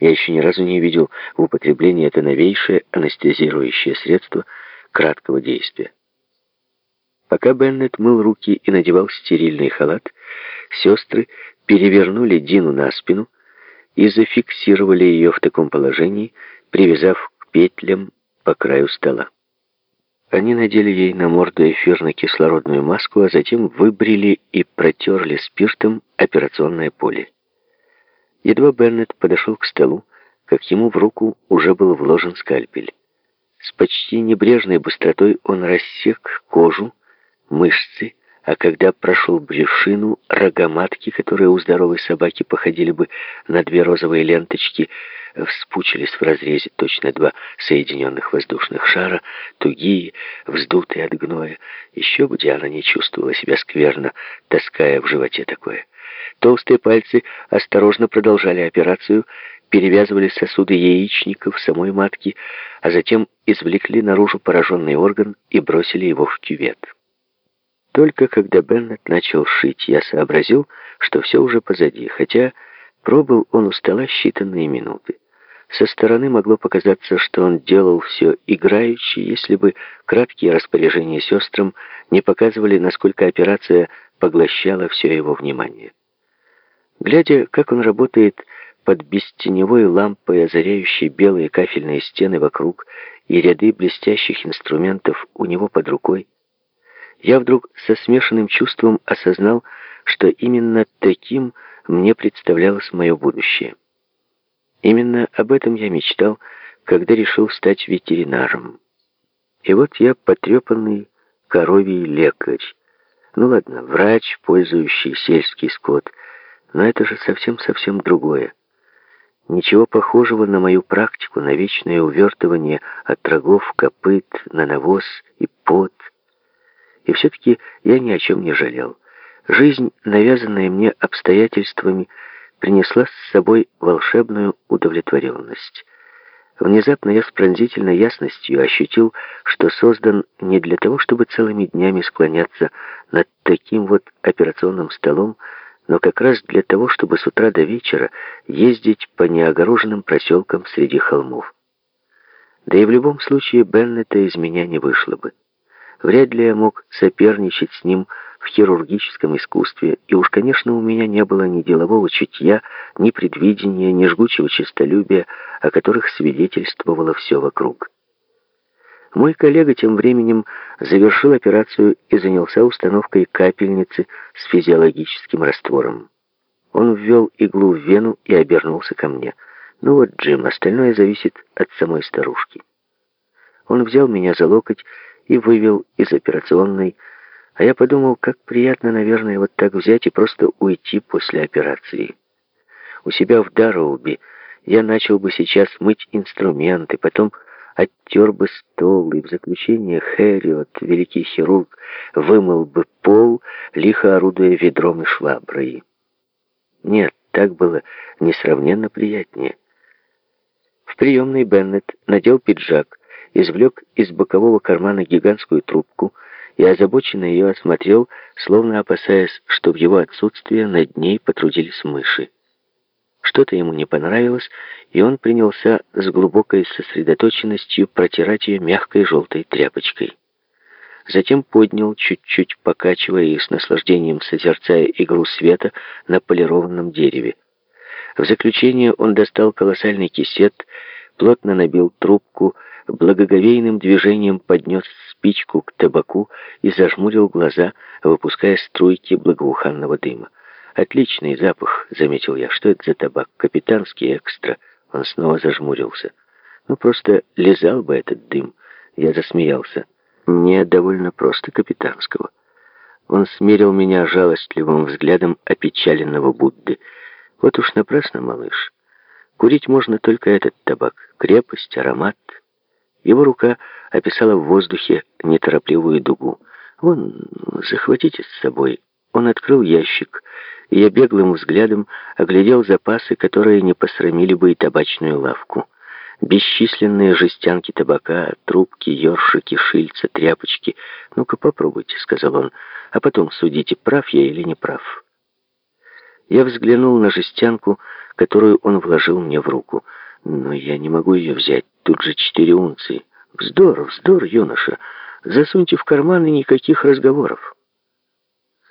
Я еще ни разу не видел в употреблении это новейшее анестезирующее средство краткого действия. Пока Беннет мыл руки и надевал стерильный халат, сестры перевернули Дину на спину и зафиксировали ее в таком положении, привязав к петлям по краю стола. Они надели ей на морду эфирно-кислородную маску, а затем выбрили и протерли спиртом операционное поле. Едва Беннет подошел к столу, как ему в руку уже был вложен скальпель. С почти небрежной быстротой он рассек кожу, мышцы, а когда прошел брюшину, рогоматки, которые у здоровой собаки походили бы на две розовые ленточки, вспучились в разрезе точно два соединенных воздушных шара, тугие, вздутые от гноя. Еще бы Диана не чувствовала себя скверно, таская в животе такое. Толстые пальцы осторожно продолжали операцию, перевязывали сосуды яичников самой матки, а затем извлекли наружу пораженный орган и бросили его в кювет. Только когда Беннет начал шить, я сообразил, что все уже позади, хотя пробыл он у стола считанные минуты. Со стороны могло показаться, что он делал все играючи, если бы краткие распоряжения сестрам не показывали, насколько операция поглощала все его внимание. Глядя, как он работает под бестеневой лампой, озаряющей белые кафельные стены вокруг и ряды блестящих инструментов у него под рукой, я вдруг со смешанным чувством осознал, что именно таким мне представлялось мое будущее. Именно об этом я мечтал, когда решил стать ветеринаром. И вот я потрепанный коровий лекарь. Ну ладно, врач, пользующий сельский скот, но это же совсем-совсем другое. Ничего похожего на мою практику, на вечное увертывание от рогов, копыт, на навоз и пот — и все-таки я ни о чем не жалел. Жизнь, навязанная мне обстоятельствами, принесла с собой волшебную удовлетворенность. Внезапно я с пронзительной ясностью ощутил, что создан не для того, чтобы целыми днями склоняться над таким вот операционным столом, но как раз для того, чтобы с утра до вечера ездить по неогороженным проселкам среди холмов. Да и в любом случае Беннета из меня не вышло бы. Вряд ли я мог соперничать с ним в хирургическом искусстве, и уж, конечно, у меня не было ни делового чутья, ни предвидения, ни жгучего честолюбия, о которых свидетельствовало все вокруг. Мой коллега тем временем завершил операцию и занялся установкой капельницы с физиологическим раствором. Он ввел иглу в вену и обернулся ко мне. «Ну вот, Джим, остальное зависит от самой старушки». Он взял меня за локоть и вывел из операционной, а я подумал, как приятно, наверное, вот так взять и просто уйти после операции. У себя в Дароуби я начал бы сейчас мыть инструменты, потом оттер бы стол, и в заключение Хэриот, великий хирург, вымыл бы пол, лихо орудуя ведром и шваброй. Нет, так было несравненно приятнее. В приемной Беннет надел пиджак, извлек из бокового кармана гигантскую трубку и озабоченно ее осмотрел, словно опасаясь, что в его отсутствие над ней потрудились мыши. Что-то ему не понравилось, и он принялся с глубокой сосредоточенностью протирать ее мягкой желтой тряпочкой. Затем поднял, чуть-чуть покачивая и с наслаждением созерцая игру света на полированном дереве. В заключение он достал колоссальный кисет, плотно набил трубку, благоговейным движением поднес спичку к табаку и зажмурил глаза, выпуская струйки благоуханного дыма. «Отличный запах», — заметил я. «Что это за табак? Капитанский экстра». Он снова зажмурился. «Ну, просто лизал бы этот дым». Я засмеялся. «Не довольно просто капитанского». Он смерил меня жалостливым взглядом опечаленного Будды. «Вот уж напрасно, малыш. Курить можно только этот табак. Крепость, аромат, его рука описала в воздухе неторопливую дугу. «Вон, захватите с собой». Он открыл ящик, и я беглым взглядом оглядел запасы, которые не посрамили бы и табачную лавку. Бесчисленные жестянки табака, трубки, ёршики, шильца, тряпочки. «Ну-ка попробуйте», — сказал он, — «а потом судите, прав я или не прав». Я взглянул на жестянку, которую он вложил мне в руку. Но я не могу ее взять, тут же четыре унции. Вздор, вздор, юноша. Засуньте в карман и никаких разговоров.